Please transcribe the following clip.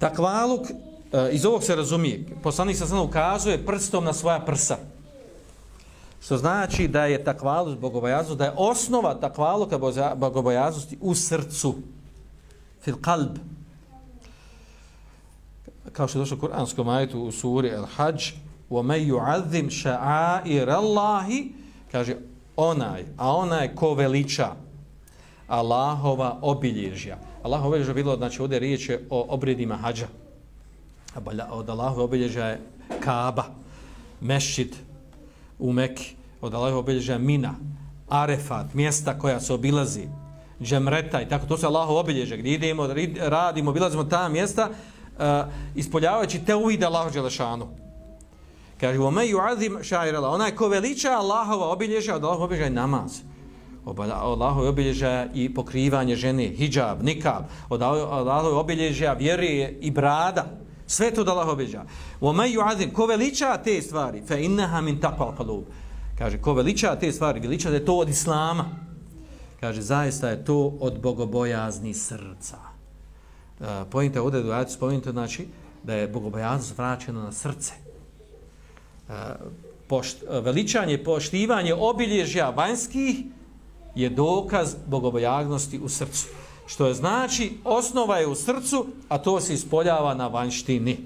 Takvaluk, e, iz ovog se razumije, poslanik sa sada ukazuje prstom na svoja prsa. Što znači da je takvaluk bogobojaznost, da je osnova takvaluka bogobojaznosti u srcu. Fil kalb. Kao što je došlo u kuranskom ajetu u suri Al-Hajj, وَمَنْ يُعَذِّمْ شَعَائِرَ اللَّهِ kaže onaj, a onaj ko veliča Allahova obilježja. Allah obilježa bilo, znači ovdje riječ je o obredima hađa. Od Allahova obilježa je Kaaba, Mešćid u Mekki, od Allahova obilježa je Mina, Arefat, mjesta koja se obilazi, Džemreta i tako, to se Allahova obilježa, gdje idemo, radimo, obilazimo ta mjesta, uh, ispoljavajući te uvide Allahova Đelešanu. Kaže, u me ju'azim šairala, onaj ko veliča Allahova obilježa, od Allahova obilježa je namaz. Allahove Allahova obilježja i pokrivanje žene, hijab, nikab, od Allahove obilježja vjere i brada. Sve to od Allah obilježja. U me ko veliča te stvari, fe inneha min takval kalub. Kaže, ko veliča te stvari, veliča da je to od Islama. Kaže, zaista je to od bogobojazni srca. E, uh, pojente ovdje, spomenite, znači, da je bogobojaznost vraćena na srce e, pošt, e, veličanje, poštivanje obilježja vanjskih je dokaz bogobojagnosti u srcu. Što je znači, osnova je u srcu, a to se ispoljava na vanjštini.